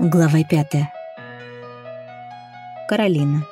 Глава пятая. Каролина.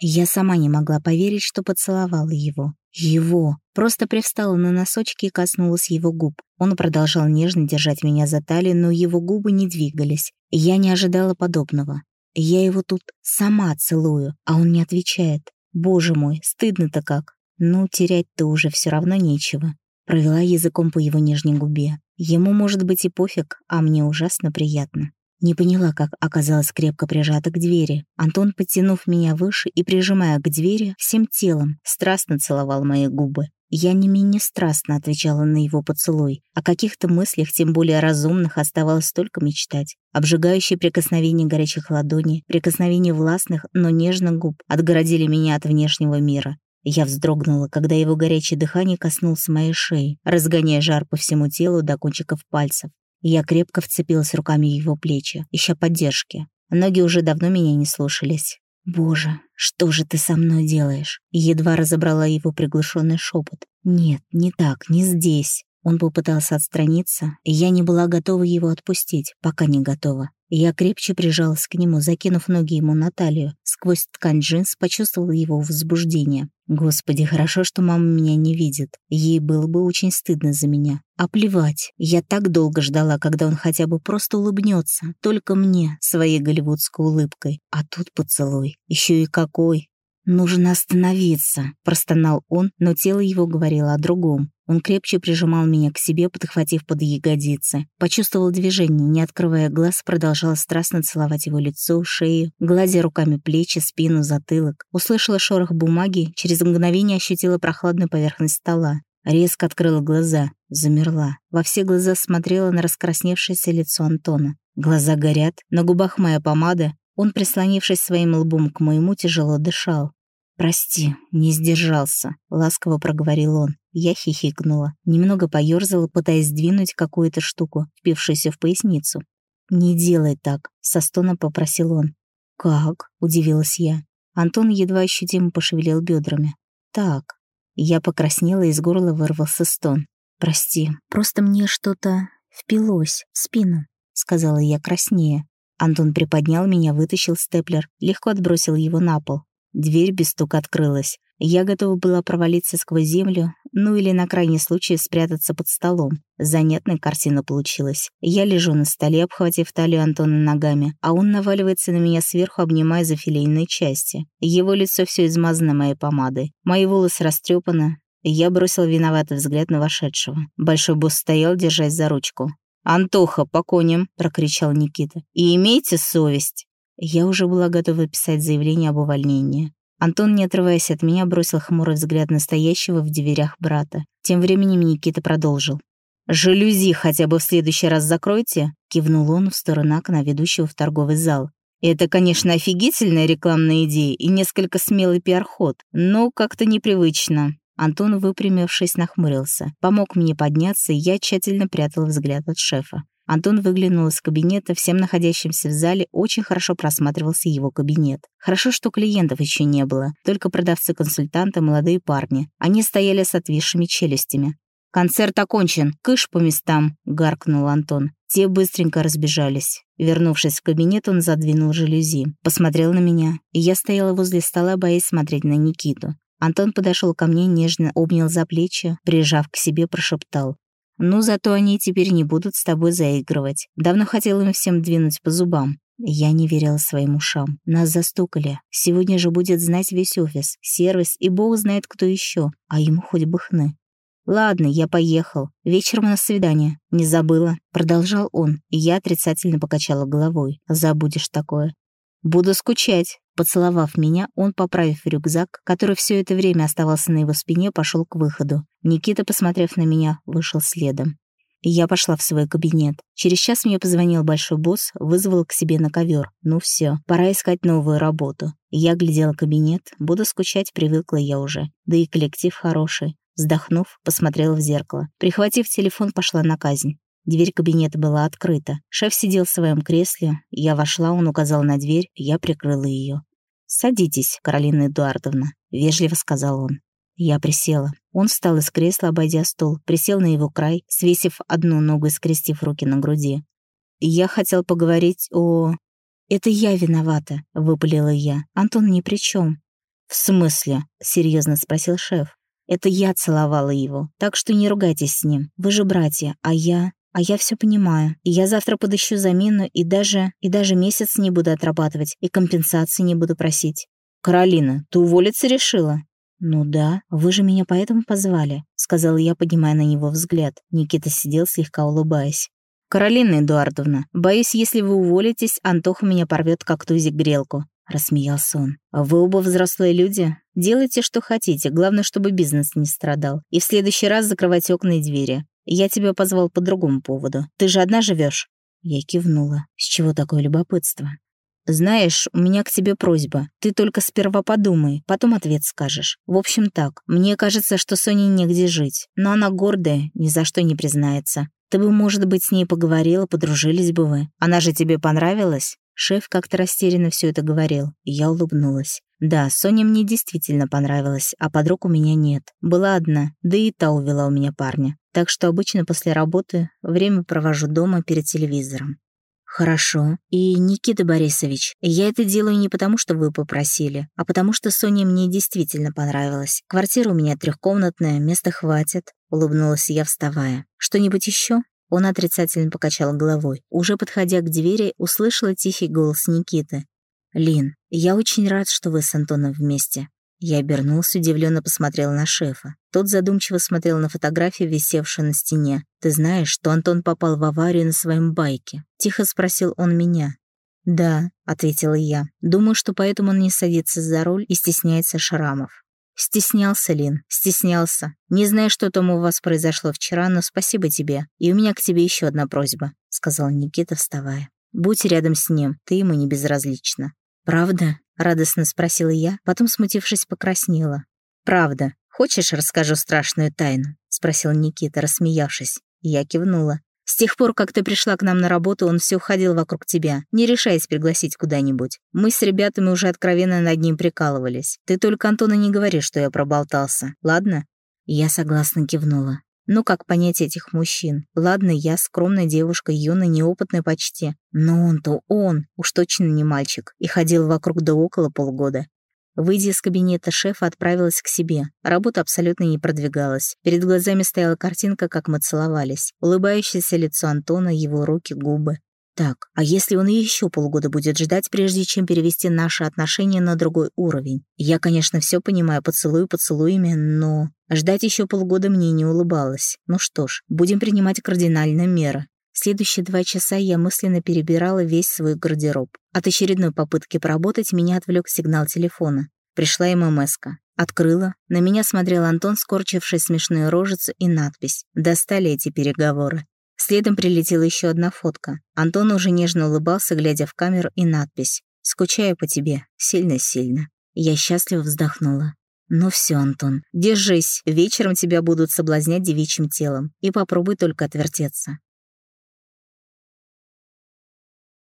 Я сама не могла поверить, что поцеловала его. Его. Просто привстала на носочки и коснулась его губ. Он продолжал нежно держать меня за талию, но его губы не двигались. Я не ожидала подобного. Я его тут сама целую, а он не отвечает. Боже мой, стыдно-то как. Ну, терять-то уже все равно нечего. Провела языком по его нижней губе. Ему, может быть, и пофиг, а мне ужасно приятно. Не поняла, как оказалась крепко прижата к двери. Антон, подтянув меня выше и прижимая к двери, всем телом страстно целовал мои губы. Я не менее страстно отвечала на его поцелуй. О каких-то мыслях, тем более разумных, оставалось только мечтать. Обжигающие прикосновения горячих ладоней, прикосновения властных, но нежных губ отгородили меня от внешнего мира. Я вздрогнула, когда его горячее дыхание коснулось моей шеи, разгоняя жар по всему телу до кончиков пальцев. Я крепко вцепилась руками в его плечи, ища поддержки. Ноги уже давно меня не слушались. «Боже, что же ты со мной делаешь?» Едва разобрала его приглушенный шепот. «Нет, не так, не здесь». Он попытался отстраниться, и я не была готова его отпустить, пока не готова. Я крепче прижалась к нему, закинув ноги ему на талию. Сквозь ткань джинс почувствовала его возбуждение. Господи, хорошо, что мама меня не видит. Ей было бы очень стыдно за меня. А плевать, я так долго ждала, когда он хотя бы просто улыбнется, только мне, своей голливудской улыбкой. А тут поцелуй. Еще и какой. «Нужно остановиться», — простонал он, но тело его говорило о другом. Он крепче прижимал меня к себе, подхватив под ягодицы. Почувствовал движение, не открывая глаз, продолжал страстно целовать его лицо, шею, гладя руками плечи, спину, затылок. Услышала шорох бумаги, через мгновение ощутила прохладную поверхность стола. Резко открыла глаза, замерла. Во все глаза смотрела на раскрасневшееся лицо Антона. Глаза горят, на губах моя помада. Он, прислонившись своим лбом к моему, тяжело дышал. «Прости, не сдержался», — ласково проговорил он. Я хихикнула, немного поёрзала, пытаясь сдвинуть какую-то штуку, впившуюся в поясницу. «Не делай так», — со стоном попросил он. «Как?» — удивилась я. Антон едва ощутимо пошевелил бедрами. «Так». Я покраснела, и из горла вырвался стон. «Прости, просто мне что-то впилось в спину», — сказала я краснее. Антон приподнял меня, вытащил степлер, легко отбросил его на пол. Дверь без стука открылась. Я готова была провалиться сквозь землю, ну или на крайний случай спрятаться под столом. Занятная картина получилась. Я лежу на столе, обхватив талию Антона ногами, а он наваливается на меня сверху, обнимая за филейные части. Его лицо все измазано моей помадой. Мои волосы растрепаны. Я бросил виноватый взгляд на вошедшего. Большой босс стоял, держась за ручку. «Антоха, по коням!» — прокричал Никита. «И имейте совесть!» Я уже была готова писать заявление об увольнении. Антон, не отрываясь от меня, бросил хмурый взгляд настоящего в дверях брата. Тем временем Никита продолжил. «Жалюзи хотя бы в следующий раз закройте», — кивнул он в сторону окна, ведущего в торговый зал. «Это, конечно, офигительная рекламная идея и несколько смелый пиар-ход, но как-то непривычно». Антон, выпрямившись, нахмурился. Помог мне подняться, и я тщательно прятал взгляд от шефа. Антон выглянул из кабинета, всем находящимся в зале очень хорошо просматривался его кабинет. Хорошо, что клиентов еще не было, только продавцы-консультанты, молодые парни. Они стояли с отвисшими челюстями. «Концерт окончен, кыш по местам», — гаркнул Антон. Те быстренько разбежались. Вернувшись в кабинет, он задвинул жалюзи, посмотрел на меня, и я стояла возле стола, боясь смотреть на Никиту. Антон подошел ко мне, нежно обнял за плечи, прижав к себе, прошептал. Ну, зато они теперь не будут с тобой заигрывать. Давно хотел им всем двинуть по зубам. Я не верила своим ушам. Нас застукали. Сегодня же будет знать весь офис, сервис и бог знает кто еще, а ему хоть бы хны. «Ладно, я поехал. Вечером на свидание. Не забыла». Продолжал он, и я отрицательно покачала головой. «Забудешь такое». «Буду скучать». Поцеловав меня, он, поправив рюкзак, который все это время оставался на его спине, пошел к выходу. Никита, посмотрев на меня, вышел следом. Я пошла в свой кабинет. Через час мне позвонил большой босс, вызвал к себе на ковер. Ну все, пора искать новую работу. Я глядела кабинет, буду скучать, привыкла я уже. Да и коллектив хороший. Вздохнув, посмотрела в зеркало. Прихватив телефон, пошла на казнь. Дверь кабинета была открыта. Шеф сидел в своем кресле. Я вошла, он указал на дверь, я прикрыла ее. «Садитесь, Каролина Эдуардовна», — вежливо сказал он. Я присела. Он встал из кресла, обойдя стол, присел на его край, свесив одну ногу и скрестив руки на груди. Я хотел поговорить о... «Это я виновата», — выпалила я. «Антон ни при чем. «В смысле?» — серьезно спросил шеф. «Это я целовала его, так что не ругайтесь с ним. Вы же братья, а я...» А я все понимаю. И я завтра подыщу замену и даже... и даже месяц не буду отрабатывать, и компенсации не буду просить. «Каролина, ты уволиться решила?» «Ну да, вы же меня поэтому позвали», — сказала я, поднимая на него взгляд. Никита сидел, слегка улыбаясь. «Каролина Эдуардовна, боюсь, если вы уволитесь, Антоха меня порвет как тузик грелку», — рассмеялся он. «Вы оба взрослые люди. Делайте, что хотите, главное, чтобы бизнес не страдал. И в следующий раз закрывайте окна и двери. Я тебя позвал по другому поводу. Ты же одна живешь? Я кивнула. С чего такое любопытство? «Знаешь, у меня к тебе просьба. Ты только сперва подумай, потом ответ скажешь. В общем так, мне кажется, что Соне негде жить. Но она гордая, ни за что не признается. Ты бы, может быть, с ней поговорила, подружились бы вы. Она же тебе понравилась?» Шеф как-то растерянно все это говорил, я улыбнулась. Да, Соня мне действительно понравилась, а подруг у меня нет. Была одна, да и та увела у меня парня. Так что обычно после работы время провожу дома перед телевизором. «Хорошо. И, Никита Борисович, я это делаю не потому, что вы попросили, а потому что Соня мне действительно понравилась. Квартира у меня трехкомнатная, места хватит», — улыбнулась я, вставая. «Что-нибудь еще? Он отрицательно покачал головой. Уже подходя к двери, услышала тихий голос Никиты. «Лин, я очень рад, что вы с Антоном вместе». Я обернулся, удивленно посмотрел на шефа. Тот задумчиво смотрел на фотографию, висевшую на стене. «Ты знаешь, что Антон попал в аварию на своем байке?» Тихо спросил он меня. «Да», — ответила я. «Думаю, что поэтому он не садится за руль и стесняется шрамов». Стеснялся, Лин, стеснялся. Не знаю, что там у вас произошло вчера, но спасибо тебе. И у меня к тебе еще одна просьба, сказал Никита, вставая. Будь рядом с ним, ты ему не безразлична. Правда? радостно спросила я, потом, смутившись, покраснела. Правда. Хочешь, расскажу страшную тайну? спросил Никита, рассмеявшись. Я кивнула. С тех пор, как ты пришла к нам на работу, он все ходил вокруг тебя, не решаясь пригласить куда-нибудь. Мы с ребятами уже откровенно над ним прикалывались. Ты только Антону не говори, что я проболтался, ладно?» Я согласно кивнула. Ну, как понять этих мужчин? Ладно, я скромная девушка, юная, неопытная почти. Но он-то он, уж точно не мальчик, и ходил вокруг да около полгода. Выйдя из кабинета шефа, отправилась к себе. Работа абсолютно не продвигалась. Перед глазами стояла картинка, как мы целовались. Улыбающееся лицо Антона, его руки, губы. Так, а если он еще полгода будет ждать, прежде чем перевести наши отношения на другой уровень? Я, конечно, все понимаю, поцелуй поцелуями, но... Ждать еще полгода мне не улыбалось. Ну что ж, будем принимать кардинальные меры. Следующие два часа я мысленно перебирала весь свой гардероб. От очередной попытки поработать меня отвлек сигнал телефона. Пришла ММСка. Открыла. На меня смотрел Антон, скорчивший смешную рожицу и надпись. Достали эти переговоры. Следом прилетела еще одна фотка. Антон уже нежно улыбался, глядя в камеру, и надпись. «Скучаю по тебе. Сильно-сильно». Я счастливо вздохнула. «Ну все, Антон, держись. Вечером тебя будут соблазнять девичьим телом. И попробуй только отвертеться.